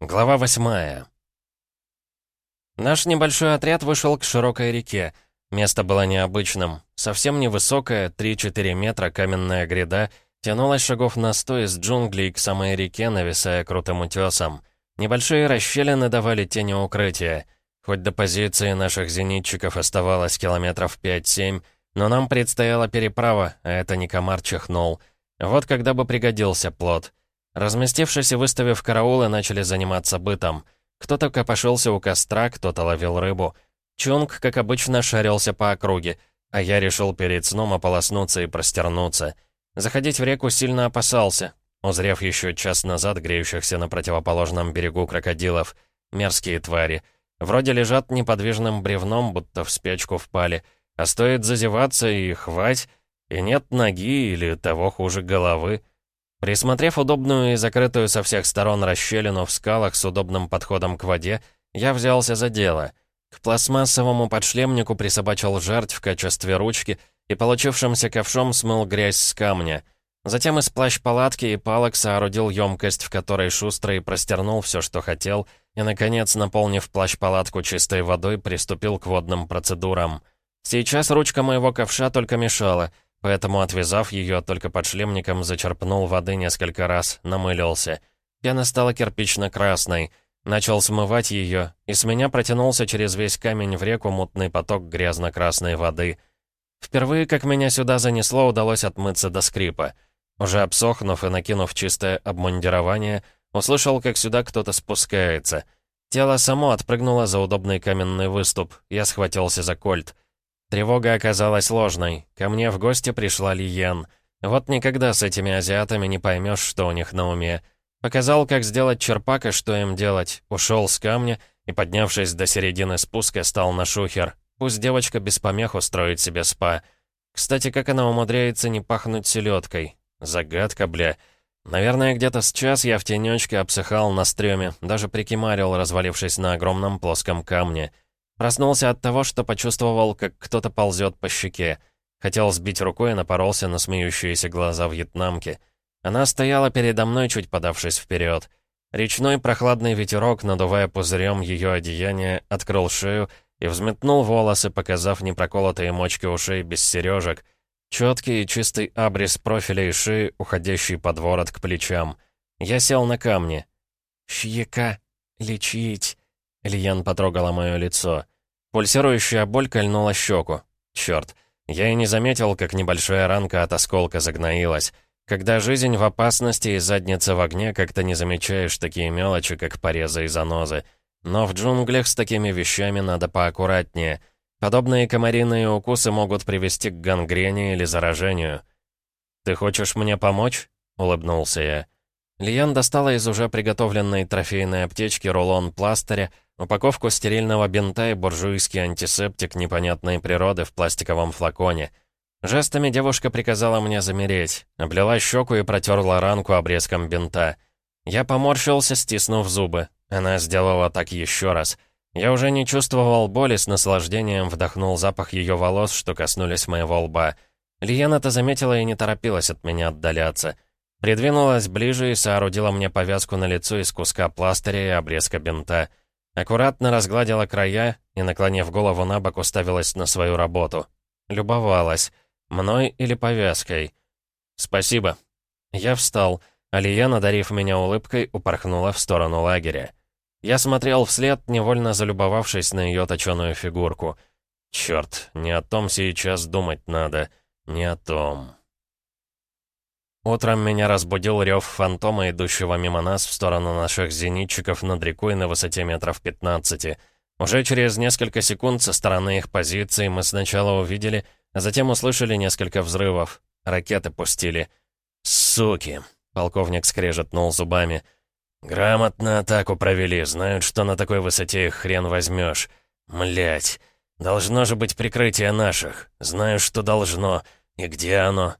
Глава восьмая. Наш небольшой отряд вышел к широкой реке. Место было необычным. Совсем невысокая, 3-4 метра каменная гряда, тянулась шагов на сто из джунглей к самой реке, нависая крутым утесом. Небольшие расщелины давали тени укрытия. Хоть до позиции наших зенитчиков оставалось километров 5-7, но нам предстояла переправа, а это не комар чихнул. Вот когда бы пригодился плод. Разместившись и выставив караулы, начали заниматься бытом. Кто-то копошился у костра, кто-то ловил рыбу. Чунг, как обычно, шарился по округе, а я решил перед сном ополоснуться и простернуться. Заходить в реку сильно опасался, узрев еще час назад греющихся на противоположном берегу крокодилов. Мерзкие твари. Вроде лежат неподвижным бревном, будто в спячку впали. А стоит зазеваться и хвать, и нет ноги или того хуже головы. Присмотрев удобную и закрытую со всех сторон расщелину в скалах с удобным подходом к воде, я взялся за дело. К пластмассовому подшлемнику присобачил жертв в качестве ручки и получившимся ковшом смыл грязь с камня. Затем из плащ-палатки и палок соорудил емкость, в которой шустрый простернул все, что хотел, и, наконец, наполнив плащ-палатку чистой водой, приступил к водным процедурам. Сейчас ручка моего ковша только мешала — Поэтому, отвязав ее, только под шлемником зачерпнул воды несколько раз, намылился. Пена стала кирпично-красной. Начал смывать ее, и с меня протянулся через весь камень в реку мутный поток грязно-красной воды. Впервые, как меня сюда занесло, удалось отмыться до скрипа. Уже обсохнув и накинув чистое обмундирование, услышал, как сюда кто-то спускается. Тело само отпрыгнуло за удобный каменный выступ. Я схватился за кольт. Тревога оказалась ложной. Ко мне в гости пришла Лиен. Вот никогда с этими азиатами не поймешь, что у них на уме. Показал, как сделать черпак и что им делать. Ушел с камня и, поднявшись до середины спуска, стал на шухер. Пусть девочка без помех устроит себе спа. Кстати, как она умудряется не пахнуть селедкой? Загадка, бля. Наверное, где-то с час я в тенечке обсыхал на стреме, даже прикимарил, развалившись на огромном плоском камне. Проснулся от того, что почувствовал, как кто-то ползет по щеке. Хотел сбить рукой и напоролся на смеющиеся глаза вьетнамки. Она стояла передо мной, чуть подавшись вперед. Речной прохладный ветерок, надувая пузырем ее одеяние, открыл шею и взметнул волосы, показав непроколотые мочки ушей без сережек. Четкий и чистый абрис профиля и шеи, уходящий под ворот к плечам. Я сел на камни. «Щека, лечить», Ильян потрогала мое лицо. Пульсирующая боль кольнула щеку. Черт, я и не заметил, как небольшая ранка от осколка загноилась. Когда жизнь в опасности и задница в огне, как-то не замечаешь такие мелочи, как порезы и занозы. Но в джунглях с такими вещами надо поаккуратнее. Подобные комариные укусы могут привести к гангрене или заражению. «Ты хочешь мне помочь?» — улыбнулся я. Лиян достала из уже приготовленной трофейной аптечки рулон пластыря, Упаковку стерильного бинта и буржуйский антисептик непонятной природы в пластиковом флаконе. Жестами девушка приказала мне замереть, облила щеку и протерла ранку обрезком бинта. Я поморщился, стиснув зубы. Она сделала так еще раз. Я уже не чувствовал боли, с наслаждением вдохнул запах ее волос, что коснулись моего лба. Лиен это заметила и не торопилась от меня отдаляться. Придвинулась ближе и соорудила мне повязку на лицо из куска пластыря и обрезка бинта. Аккуратно разгладила края и, наклонив голову на бок, уставилась на свою работу. Любовалась. Мной или повязкой. «Спасибо». Я встал. Алия, надарив меня улыбкой, упорхнула в сторону лагеря. Я смотрел вслед, невольно залюбовавшись на ее точеную фигурку. Черт, не о том сейчас думать надо. Не о том. Утром меня разбудил рев фантома, идущего мимо нас в сторону наших зенитчиков над рекой на высоте метров 15. Уже через несколько секунд со стороны их позиции мы сначала увидели, а затем услышали несколько взрывов. Ракеты пустили. «Суки!» — полковник скрежетнул зубами. «Грамотно атаку провели, знают, что на такой высоте их хрен возьмешь. Млять! Должно же быть прикрытие наших. Знаю, что должно. И где оно?»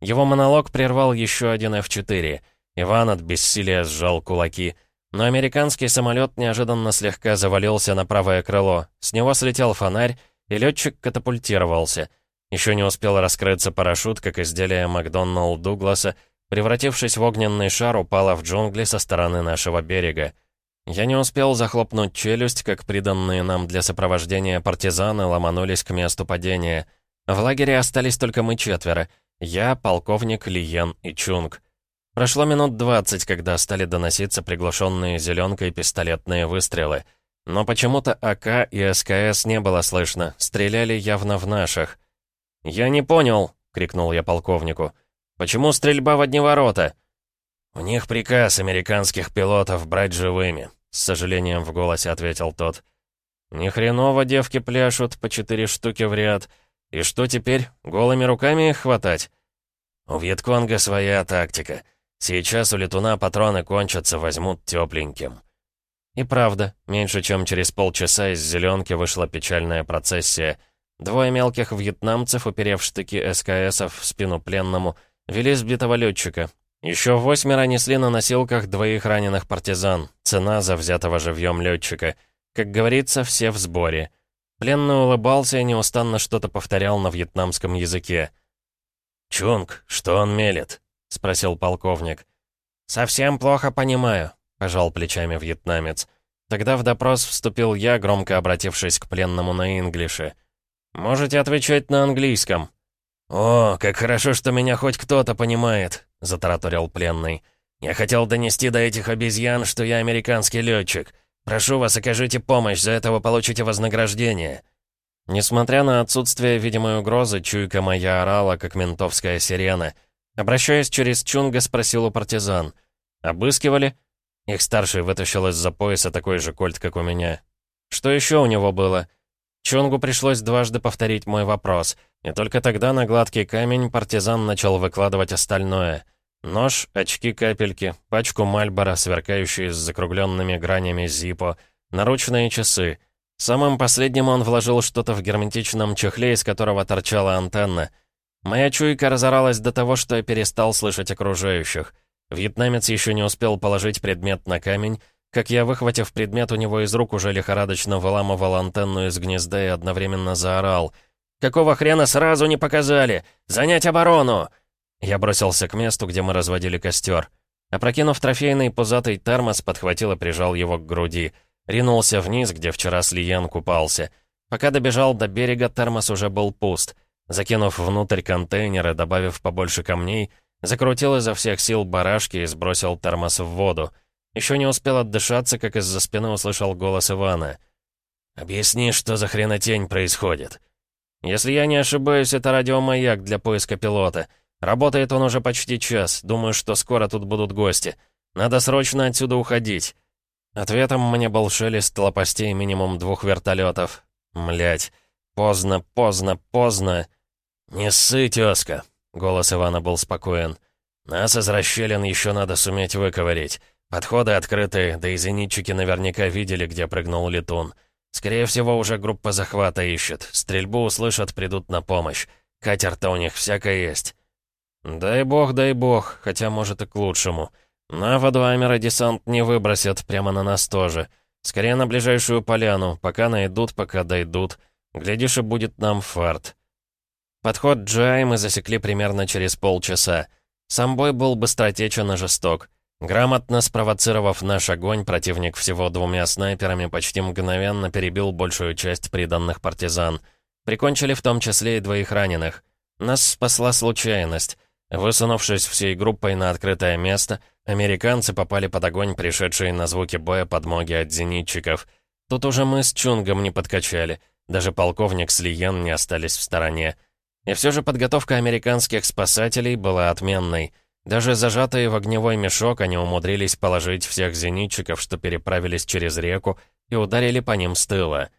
Его монолог прервал еще один F-4. Иван от бессилия сжал кулаки. Но американский самолет неожиданно слегка завалился на правое крыло. С него слетел фонарь, и летчик катапультировался. Еще не успел раскрыться парашют, как изделие Макдоналл Дугласа, превратившись в огненный шар, упало в джунгли со стороны нашего берега. Я не успел захлопнуть челюсть, как приданные нам для сопровождения партизаны ломанулись к месту падения. В лагере остались только мы четверо. Я, полковник, Лиен и Чунг. Прошло минут двадцать, когда стали доноситься приглушенные зеленкой пистолетные выстрелы. Но почему-то АК и СКС не было слышно, стреляли явно в наших. «Я не понял», — крикнул я полковнику. «Почему стрельба в одни ворота?» «У них приказ американских пилотов брать живыми», — с сожалением в голосе ответил тот. «Ни хреново девки пляшут по четыре штуки в ряд. И что теперь, голыми руками их хватать?» «У Вьетконга своя тактика. Сейчас у летуна патроны кончатся, возьмут тепленьким». И правда, меньше чем через полчаса из зеленки вышла печальная процессия. Двое мелких вьетнамцев, уперев штыки СКСов в спину пленному, вели сбитого летчика, еще восьмеро несли на носилках двоих раненых партизан. Цена за взятого живьем летчика. Как говорится, все в сборе. Пленный улыбался и неустанно что-то повторял на вьетнамском языке. «Чунг, что он мелет?» — спросил полковник. «Совсем плохо понимаю», — пожал плечами вьетнамец. Тогда в допрос вступил я, громко обратившись к пленному на инглише. «Можете отвечать на английском». «О, как хорошо, что меня хоть кто-то понимает», — затараторил пленный. «Я хотел донести до этих обезьян, что я американский летчик. Прошу вас, окажите помощь, за это вы получите вознаграждение». Несмотря на отсутствие видимой угрозы, чуйка моя орала, как ментовская сирена. Обращаясь через Чунга, спросил у партизан. «Обыскивали?» Их старший вытащил из-за пояса такой же кольт, как у меня. «Что еще у него было?» Чунгу пришлось дважды повторить мой вопрос, и только тогда на гладкий камень партизан начал выкладывать остальное. Нож, очки-капельки, пачку Мальбора, сверкающие с закругленными гранями Зипо, наручные часы. Самым последним он вложил что-то в герметичном чехле, из которого торчала антенна. Моя чуйка разоралась до того, что я перестал слышать окружающих. Вьетнамец еще не успел положить предмет на камень, как я, выхватив предмет у него из рук, уже лихорадочно выламывал антенну из гнезда и одновременно заорал. «Какого хрена сразу не показали? Занять оборону!» Я бросился к месту, где мы разводили костер. Опрокинув трофейный пузатый термос, подхватил и прижал его к груди. Ринулся вниз, где вчера Слиян купался. Пока добежал до берега, термос уже был пуст. Закинув внутрь контейнера, добавив побольше камней, закрутил изо всех сил барашки и сбросил термос в воду. Еще не успел отдышаться, как из-за спины услышал голос Ивана. «Объясни, что за хренотень происходит?» «Если я не ошибаюсь, это радиомаяк для поиска пилота. Работает он уже почти час. Думаю, что скоро тут будут гости. Надо срочно отсюда уходить». Ответом мне был шелест лопастей минимум двух вертолетов. Млять. Поздно, поздно, поздно. «Не ссы, тезка!» — голос Ивана был спокоен. «Нас из расщелин еще надо суметь выковырить. Подходы открыты, да и зенитчики наверняка видели, где прыгнул летун. Скорее всего, уже группа захвата ищет. Стрельбу услышат, придут на помощь. Катер-то у них всякое есть. Дай бог, дай бог, хотя, может, и к лучшему. На воду Амера десант не выбросят, прямо на нас тоже. Скорее на ближайшую поляну, пока найдут, пока дойдут. Глядишь, и будет нам фарт. Подход Джай мы засекли примерно через полчаса. Сам бой был быстротечен и жесток. Грамотно спровоцировав наш огонь, противник всего двумя снайперами почти мгновенно перебил большую часть приданных партизан. Прикончили в том числе и двоих раненых. Нас спасла случайность. Высунувшись всей группой на открытое место, американцы попали под огонь, пришедшие на звуки боя подмоги от зенитчиков. Тут уже мы с Чунгом не подкачали, даже полковник с Лиен не остались в стороне. И все же подготовка американских спасателей была отменной — даже зажатые в огневой мешок они умудрились положить всех зенитчиков, что переправились через реку, и ударили по ним с тыла.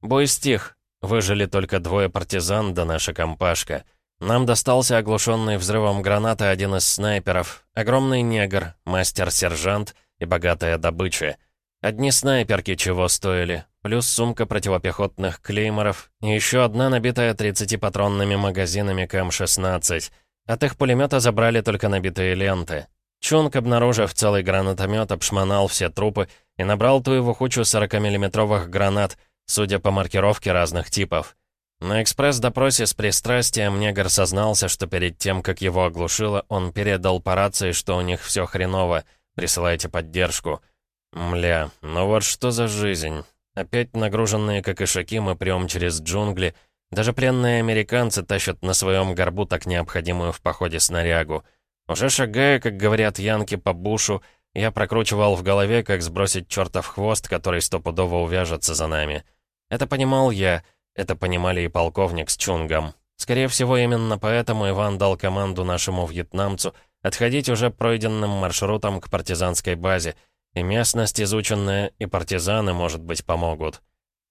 Бой стих. Выжили только двое партизан да наша компашка. Нам достался оглушенный взрывом гранаты один из снайперов, огромный негр, мастер-сержант и богатая добыча. Одни снайперки чего стоили, плюс сумка противопехотных клейморов и еще одна набитая 30-патронными магазинами КМ-16 — от их пулемета забрали только набитые ленты. Чунг, обнаружив целый гранатомет, обшмонал все трупы и набрал ту его кучу 40-миллиметровых гранат, судя по маркировке разных типов. На экспресс-допросе с пристрастием негр сознался, что перед тем, как его оглушило, он передал по рации, что у них все хреново, присылайте поддержку. Мля, ну вот что за жизнь. Опять нагруженные, как ишаки, мы прям через джунгли. Даже пленные американцы тащат на своем горбу так необходимую в походе снарягу. Уже шагая, как говорят янки, по бушу, я прокручивал в голове, как сбросить чертов хвост, который стопудово увяжется за нами. Это понимал я, это понимали и полковник с Чунгом. Скорее всего, именно поэтому Иван дал команду нашему вьетнамцу отходить уже пройденным маршрутом к партизанской базе, и местность изученная, и партизаны, может быть, помогут.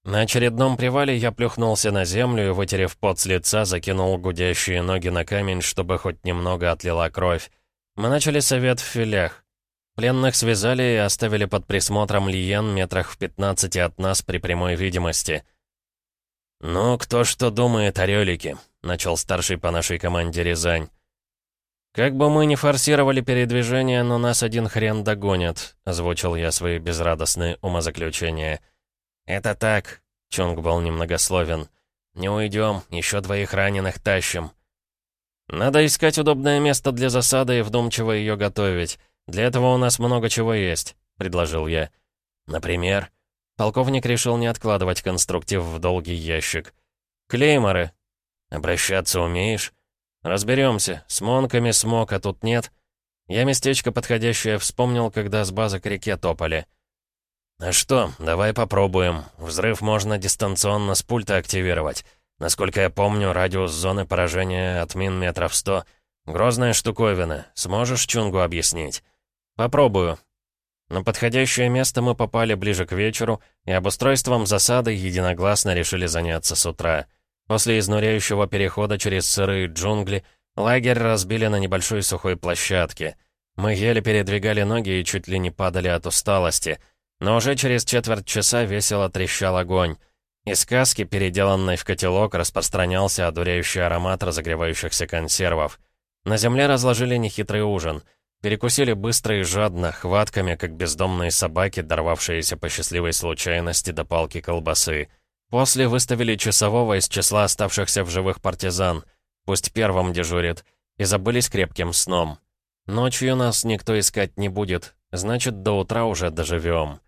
На очередном привале я плюхнулся на землю и, вытерев пот с лица, закинул гудящие ноги на камень, чтобы хоть немного отлила кровь. Мы начали совет в филях. Пленных связали и оставили под присмотром Лиен метрах в 15 от нас при прямой видимости. «Ну, кто что думает о Рёлике?» — начал старший по нашей команде Рязань. «Как бы мы ни форсировали передвижение, но нас один хрен догонит», — озвучил я свои безрадостные умозаключения. «Это так», — Чунг был немногословен. «Не уйдем, еще двоих раненых тащим». «Надо искать удобное место для засады и вдумчиво ее готовить. Для этого у нас много чего есть», — предложил я. «Например?» Полковник решил не откладывать конструктив в долгий ящик. «Клейморы». «Обращаться умеешь?» «Разберемся. С монками смог, а тут нет». Я местечко подходящее вспомнил, когда с базы к реке топали. «А что, давай попробуем. Взрыв можно дистанционно с пульта активировать. Насколько я помню, радиус зоны поражения от мин метров сто. Грозная штуковина. Сможешь Чунгу объяснить?» «Попробую». На подходящее место мы попали ближе к вечеру, и обустройством засады единогласно решили заняться с утра. После изнуряющего перехода через сырые джунгли лагерь разбили на небольшой сухой площадке. Мы еле передвигали ноги и чуть ли не падали от усталости. Но уже через четверть часа весело трещал огонь. Из каски, переделанной в котелок, распространялся одуряющий аромат разогревающихся консервов. На земле разложили нехитрый ужин. Перекусили быстро и жадно, хватками, как бездомные собаки, дорвавшиеся по счастливой случайности до палки колбасы. После выставили часового из числа оставшихся в живых партизан. Пусть первым дежурит. И забылись крепким сном. Ночью нас никто искать не будет. Значит, до утра уже доживем.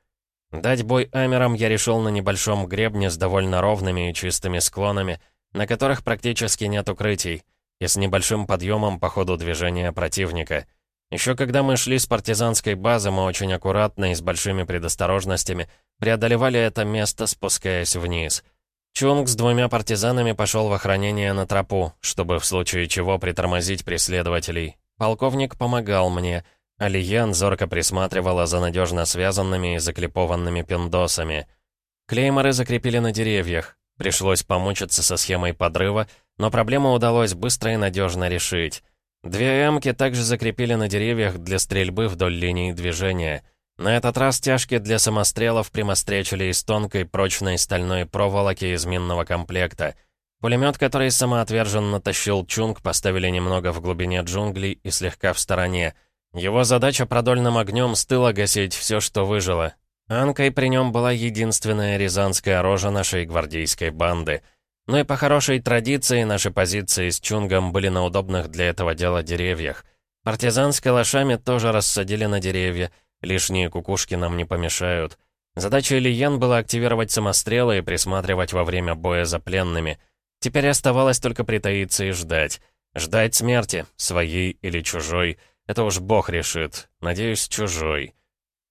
Дать бой амерам я решил на небольшом гребне с довольно ровными и чистыми склонами, на которых практически нет укрытий, и с небольшим подъемом по ходу движения противника. Еще когда мы шли с партизанской базы, мы очень аккуратно и с большими предосторожностями преодолевали это место, спускаясь вниз. Чунг с двумя партизанами пошел в охранение на тропу, чтобы в случае чего притормозить преследователей. Полковник помогал мне, а Лиян зорко присматривала за надежно связанными и заклепованными пиндосами. Клейморы закрепили на деревьях. Пришлось помучиться со схемой подрыва, но проблему удалось быстро и надежно решить. Две эмки также закрепили на деревьях для стрельбы вдоль линии движения — на этот раз тяжки для самострелов примостречили из тонкой прочной стальной проволоки из минного комплекта. Пулемет, который самоотверженно тащил Чунг, поставили немного в глубине джунглей и слегка в стороне. Его задача продольным огнем с тыла гасить все, что выжило. Анкой при нем была единственная рязанская рожа нашей гвардейской банды. Ну и по хорошей традиции наши позиции с Чунгом были на удобных для этого дела деревьях. Партизан с калашами тоже рассадили на деревья — Лишние кукушки нам не помешают. Задача Ильян была активировать самострелы и присматривать во время боя за пленными. Теперь оставалось только притаиться и ждать. Ждать смерти, своей или чужой. Это уж бог решит. Надеюсь, чужой.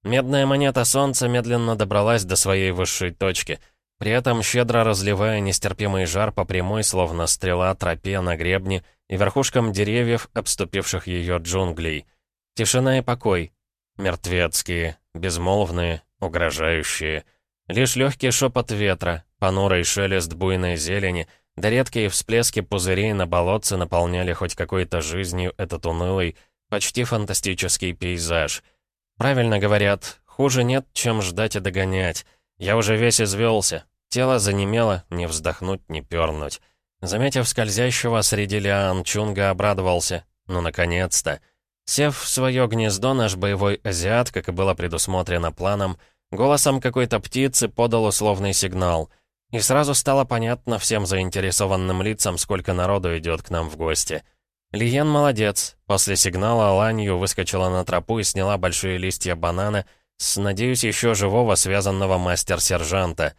Медная монета солнца медленно добралась до своей высшей точки, при этом щедро разливая нестерпимый жар по прямой, словно стрела тропе на гребне и верхушкам деревьев, обступивших ее джунглей. Тишина и покой, Мертвецкие, безмолвные, угрожающие. Лишь легкий шепот ветра, понурый шелест буйной зелени, да редкие всплески пузырей на болотце наполняли хоть какой-то жизнью этот унылый, почти фантастический пейзаж. Правильно говорят, хуже нет, чем ждать и догонять. Я уже весь извелся, тело занемело, не вздохнуть, не пернуть. Заметив скользящего среди лиан, Чунга обрадовался. Ну, наконец-то. Сев в свое гнездо, наш боевой азиат, как и было предусмотрено планом, голосом какой-то птицы подал условный сигнал. И сразу стало понятно всем заинтересованным лицам, сколько народу идет к нам в гости. Лиен молодец. После сигнала ланью выскочила на тропу и сняла большие листья банана, с, надеюсь, еще живого связанного мастер-сержанта.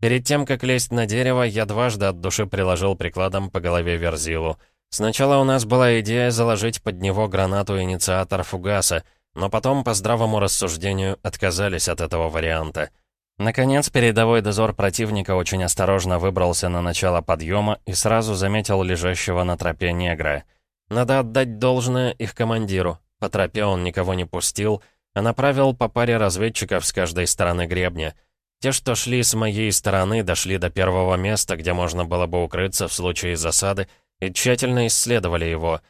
Перед тем, как лезть на дерево, я дважды от души приложил прикладом по голове Верзилу. Сначала у нас была идея заложить под него гранату-инициатор фугаса, но потом, по здравому рассуждению, отказались от этого варианта. Наконец, передовой дозор противника очень осторожно выбрался на начало подъема и сразу заметил лежащего на тропе негра. Надо отдать должное их командиру. По тропе он никого не пустил, а направил по паре разведчиков с каждой стороны гребня. Те, что шли с моей стороны, дошли до первого места, где можно было бы укрыться в случае засады, и тщательно исследовали его.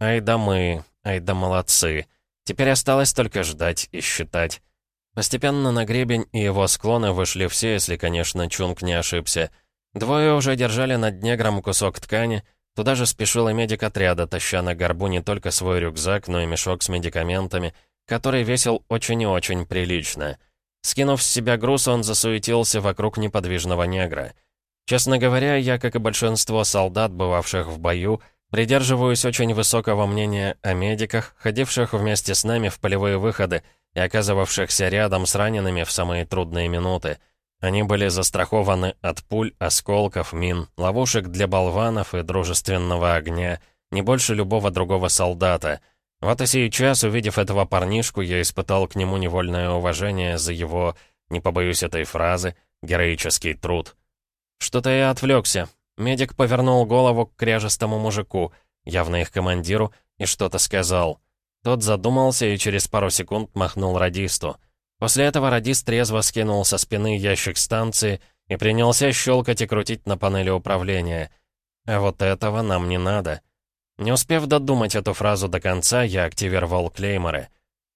Ай да мы, ай да молодцы. Теперь осталось только ждать и считать. Постепенно на гребень и его склоны вышли все, если, конечно, Чунг не ошибся. Двое уже держали над негром кусок ткани, туда же спешил и медик отряда, таща на горбу не только свой рюкзак, но и мешок с медикаментами, который весил очень и очень прилично. Скинув с себя груз, он засуетился вокруг неподвижного негра. Честно говоря, я, как и большинство солдат, бывавших в бою, придерживаюсь очень высокого мнения о медиках, ходивших вместе с нами в полевые выходы и оказывавшихся рядом с ранеными в самые трудные минуты. Они были застрахованы от пуль, осколков, мин, ловушек для болванов и дружественного огня, не больше любого другого солдата. Вот и сейчас, увидев этого парнишку, я испытал к нему невольное уважение за его, не побоюсь этой фразы, героический труд. Что-то я отвлекся. Медик повернул голову к кряжестому мужику, явно их командиру, и что-то сказал. Тот задумался и через пару секунд махнул радисту. После этого радист трезво скинул со спины ящик станции и принялся щелкать и крутить на панели управления. А вот этого нам не надо. Не успев додумать эту фразу до конца, я активировал клейморы.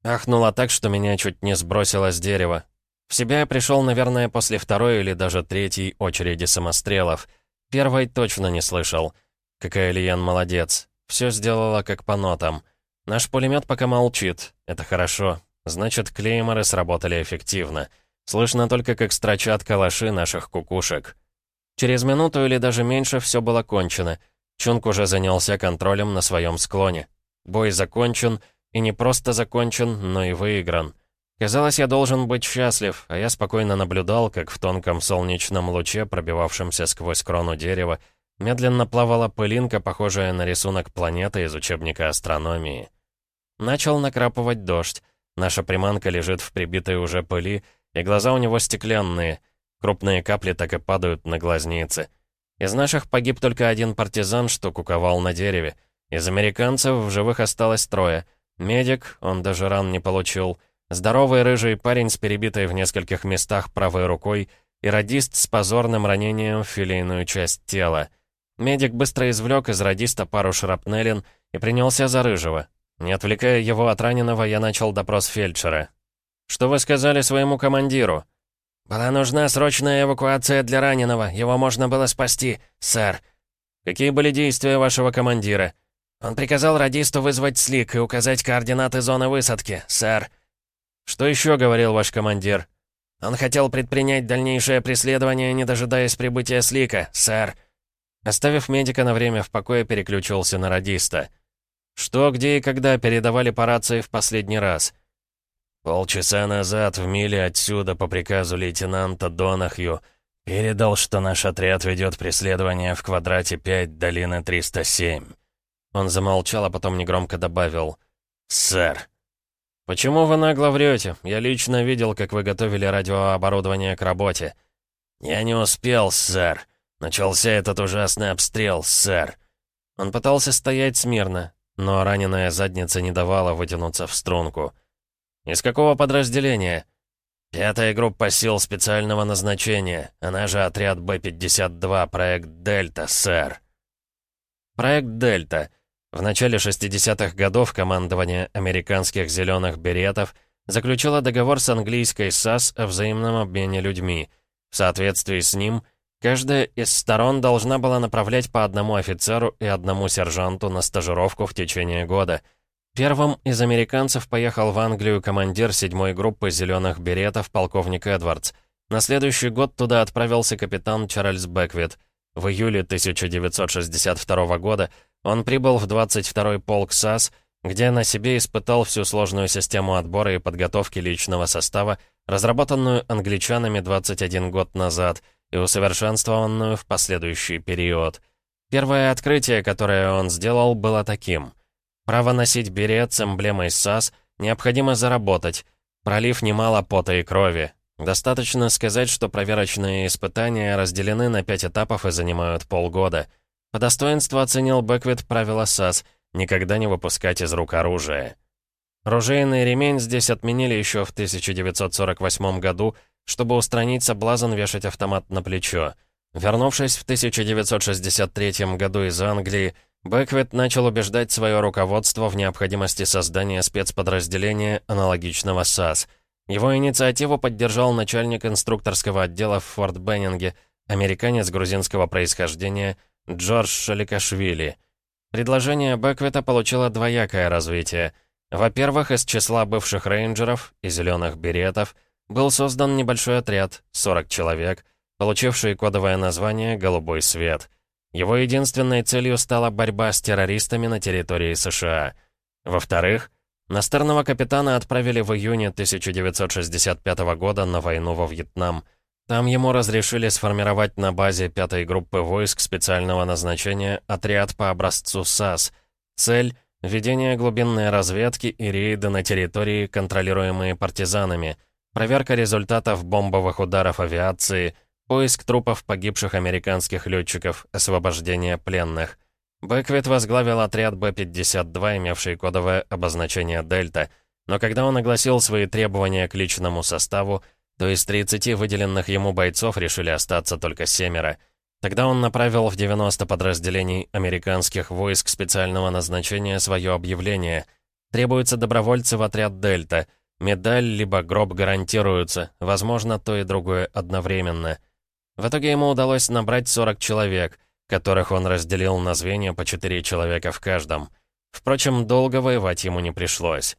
Ахнуло так, что меня чуть не сбросило с дерева. В себя я пришел, наверное, после второй или даже третьей очереди самострелов. Первой точно не слышал. Какая Лиян молодец. Все сделала как по нотам. Наш пулемет пока молчит. Это хорошо. Значит, клейморы сработали эффективно. Слышно только, как строчат калаши наших кукушек. Через минуту или даже меньше все было кончено. Чунг уже занялся контролем на своем склоне. Бой закончен, и не просто закончен, но и выигран. Казалось, я должен быть счастлив, а я спокойно наблюдал, как в тонком солнечном луче, пробивавшемся сквозь крону дерева, медленно плавала пылинка, похожая на рисунок планеты из учебника астрономии. Начал накрапывать дождь. Наша приманка лежит в прибитой уже пыли, и глаза у него стеклянные. Крупные капли так и падают на глазницы. Из наших погиб только один партизан, что куковал на дереве. Из американцев в живых осталось трое. Медик, он даже ран не получил — Здоровый рыжий парень с перебитой в нескольких местах правой рукой и радист с позорным ранением в филейную часть тела. Медик быстро извлек из радиста пару шрапнелин и принялся за рыжего. Не отвлекая его от раненого, я начал допрос фельдшера. «Что вы сказали своему командиру?» «Была нужна срочная эвакуация для раненого. Его можно было спасти, сэр». «Какие были действия вашего командира?» «Он приказал радисту вызвать слик и указать координаты зоны высадки, сэр». «Что еще говорил ваш командир?» «Он хотел предпринять дальнейшее преследование, не дожидаясь прибытия Слика, сэр». Оставив медика на время в покое, переключился на радиста. «Что, где и когда передавали по рации в последний раз?» «Полчаса назад в миле отсюда по приказу лейтенанта Донахью передал, что наш отряд ведет преследование в квадрате 5 долины 307». Он замолчал, а потом негромко добавил «Сэр». «Почему вы нагло врете? Я лично видел, как вы готовили радиооборудование к работе». «Я не успел, сэр. Начался этот ужасный обстрел, сэр». Он пытался стоять смирно, но раненая задница не давала вытянуться в струнку. «Из какого подразделения?» «Пятая группа сил специального назначения, она же отряд Б-52, проект «Дельта», сэр». Проект «Дельта» В начале 60-х годов командование американских «зеленых беретов» заключило договор с английской САС о взаимном обмене людьми. В соответствии с ним, каждая из сторон должна была направлять по одному офицеру и одному сержанту на стажировку в течение года. Первым из американцев поехал в Англию командир 7-й группы «зеленых беретов» полковник Эдвардс. На следующий год туда отправился капитан Чарльз Бэквит. В июле 1962 года он прибыл в 22-й полк САС, где на себе испытал всю сложную систему отбора и подготовки личного состава, разработанную англичанами 21 год назад и усовершенствованную в последующий период. Первое открытие, которое он сделал, было таким. Право носить берет с эмблемой САС необходимо заработать, пролив немало пота и крови. Достаточно сказать, что проверочные испытания разделены на пять этапов и занимают полгода. По достоинству оценил Бэквит правила САС — никогда не выпускать из рук оружие. Ружейный ремень здесь отменили еще в 1948 году, чтобы устранить соблазн вешать автомат на плечо. Вернувшись в 1963 году из Англии, Бэквит начал убеждать свое руководство в необходимости создания спецподразделения аналогичного САС. Его инициативу поддержал начальник инструкторского отдела в Форт Беннинге, американец грузинского происхождения Джордж Шаликашвили. Предложение Бэквита получило двоякое развитие. Во-первых, из числа бывших рейнджеров и зеленых беретов был создан небольшой отряд, 40 человек, получивший кодовое название «Голубой свет». Его единственной целью стала борьба с террористами на территории США. Во-вторых, Настырного капитана отправили в июне 1965 года на войну во Вьетнам – там ему разрешили сформировать на базе пятой группы войск специального назначения отряд по образцу САС. Цель — ведение глубинной разведки и рейды на территории, контролируемые партизанами, проверка результатов бомбовых ударов авиации, поиск трупов погибших американских летчиков, освобождение пленных. Бэквит возглавил отряд Б-52, имевший кодовое обозначение «Дельта», но когда он огласил свои требования к личному составу, то из 30 выделенных ему бойцов решили остаться только семеро. Тогда он направил в 90 подразделений американских войск специального назначения свое объявление. Требуются добровольцы в отряд «Дельта». Медаль либо гроб гарантируются, возможно, то и другое одновременно. В итоге ему удалось набрать 40 человек, которых он разделил на звенья по 4 человека в каждом. Впрочем, долго воевать ему не пришлось.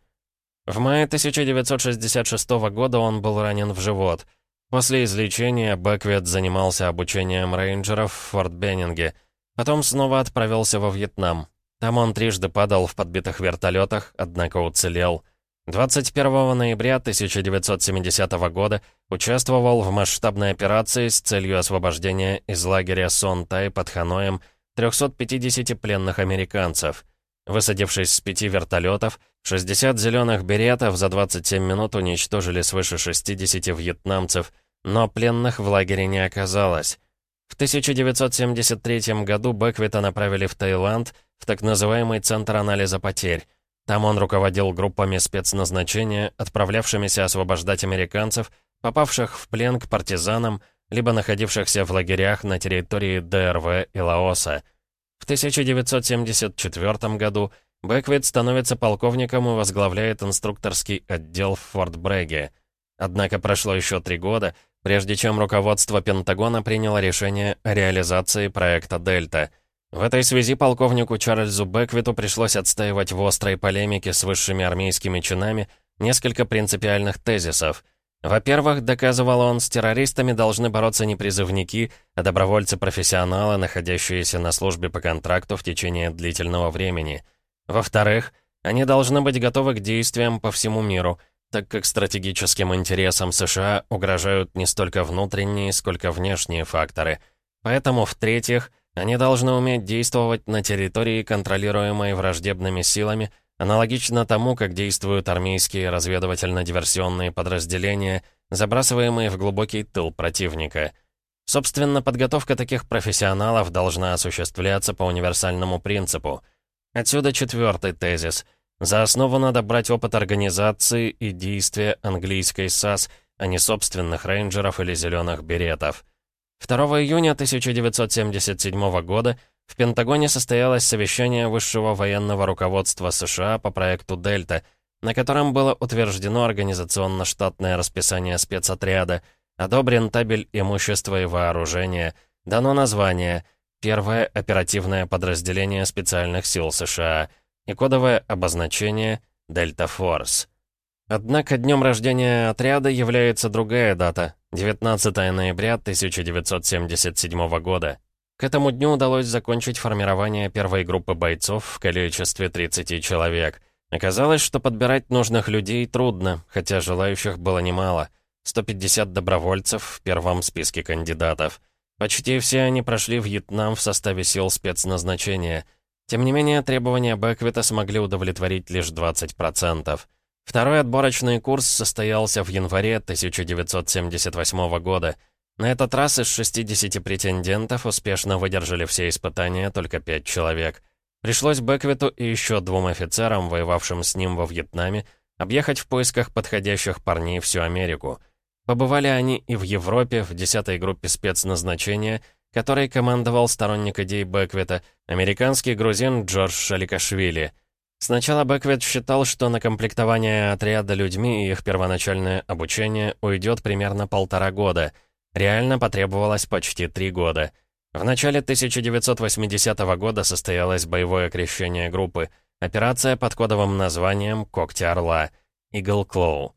В мае 1966 года он был ранен в живот. После излечения Бэквит занимался обучением рейнджеров в Форт Беннинге. Потом снова отправился во Вьетнам. Там он трижды падал в подбитых вертолетах, однако уцелел. 21 ноября 1970 года участвовал в масштабной операции с целью освобождения из лагеря Сон-Тай под Ханоем 350 пленных американцев. Высадившись с пяти вертолетов, 60 зеленых беретов за 27 минут уничтожили свыше 60 вьетнамцев, но пленных в лагере не оказалось. В 1973 году Бэквита направили в Таиланд, в так называемый Центр анализа потерь. Там он руководил группами спецназначения, отправлявшимися освобождать американцев, попавших в плен к партизанам, либо находившихся в лагерях на территории ДРВ и Лаоса. В 1974 году Бэквит становится полковником и возглавляет инструкторский отдел в Форт Брэге. Однако прошло еще три года, прежде чем руководство Пентагона приняло решение о реализации проекта «Дельта». В этой связи полковнику Чарльзу Бэквиту пришлось отстаивать в острой полемике с высшими армейскими чинами несколько принципиальных тезисов. Во-первых, доказывал он, с террористами должны бороться не призывники, а добровольцы-профессионалы, находящиеся на службе по контракту в течение длительного времени – во-вторых, они должны быть готовы к действиям по всему миру, так как стратегическим интересам США угрожают не столько внутренние, сколько внешние факторы. Поэтому, в-третьих, они должны уметь действовать на территории, контролируемой враждебными силами, аналогично тому, как действуют армейские разведывательно-диверсионные подразделения, забрасываемые в глубокий тыл противника. Собственно, подготовка таких профессионалов должна осуществляться по универсальному принципу — Отсюда четвертый тезис. За основу надо брать опыт организации и действия английской САС, а не собственных рейнджеров или зеленых беретов. 2 июня 1977 года в Пентагоне состоялось совещание высшего военного руководства США по проекту «Дельта», на котором было утверждено организационно-штатное расписание спецотряда, одобрен табель имущества и вооружения, дано название — Первое — оперативное подразделение специальных сил США и кодовое обозначение «Дельта Форс». Однако днем рождения отряда является другая дата — 19 ноября 1977 года. К этому дню удалось закончить формирование первой группы бойцов в количестве 30 человек. Оказалось, что подбирать нужных людей трудно, хотя желающих было немало. 150 добровольцев в первом списке кандидатов. Почти все они прошли Вьетнам в составе сил спецназначения. Тем не менее, требования Бэквита смогли удовлетворить лишь 20%. Второй отборочный курс состоялся в январе 1978 года. На этот раз из 60 претендентов успешно выдержали все испытания только 5 человек. Пришлось Бэквиту и еще двум офицерам, воевавшим с ним во Вьетнаме, объехать в поисках подходящих парней всю Америку. Побывали они и в Европе, в 10-й группе спецназначения, которой командовал сторонник идей Бэквита, американский грузин Джордж Шаликашвили. Сначала Бэквит считал, что на комплектование отряда людьми и их первоначальное обучение уйдет примерно полтора года. Реально потребовалось почти три года — в начале 1980 года состоялось боевое крещение группы, операция под кодовым названием «Когти Орла» «Eagle Claw».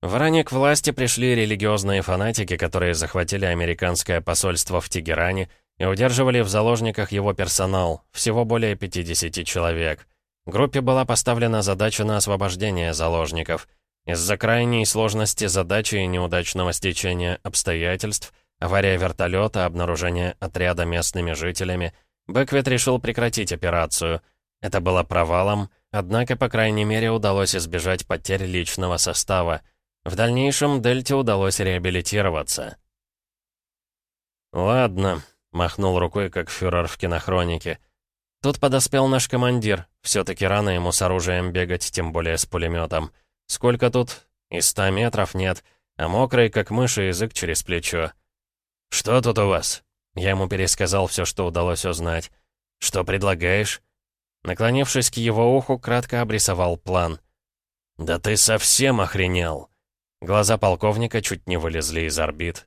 В Иране к власти пришли религиозные фанатики, которые захватили американское посольство в Тегеране и удерживали в заложниках его персонал, всего более 50 человек. Группе была поставлена задача на освобождение заложников. Из-за крайней сложности задачи и неудачного стечения обстоятельств Авария вертолета, обнаружение отряда местными жителями. Бэквит решил прекратить операцию. Это было провалом, однако, по крайней мере, удалось избежать потерь личного состава. В дальнейшем Дельте удалось реабилитироваться. «Ладно», — махнул рукой, как фюрер в кинохронике. Тут подоспел наш командир. Все-таки рано ему с оружием бегать, тем более с пулеметом. Сколько тут? И ста метров нет, а мокрый, как мыши, язык через плечо. «Что тут у вас?» Я ему пересказал все, что удалось узнать. «Что предлагаешь?» Наклонившись к его уху, кратко обрисовал план. «Да ты совсем охренел!» Глаза полковника чуть не вылезли из орбит.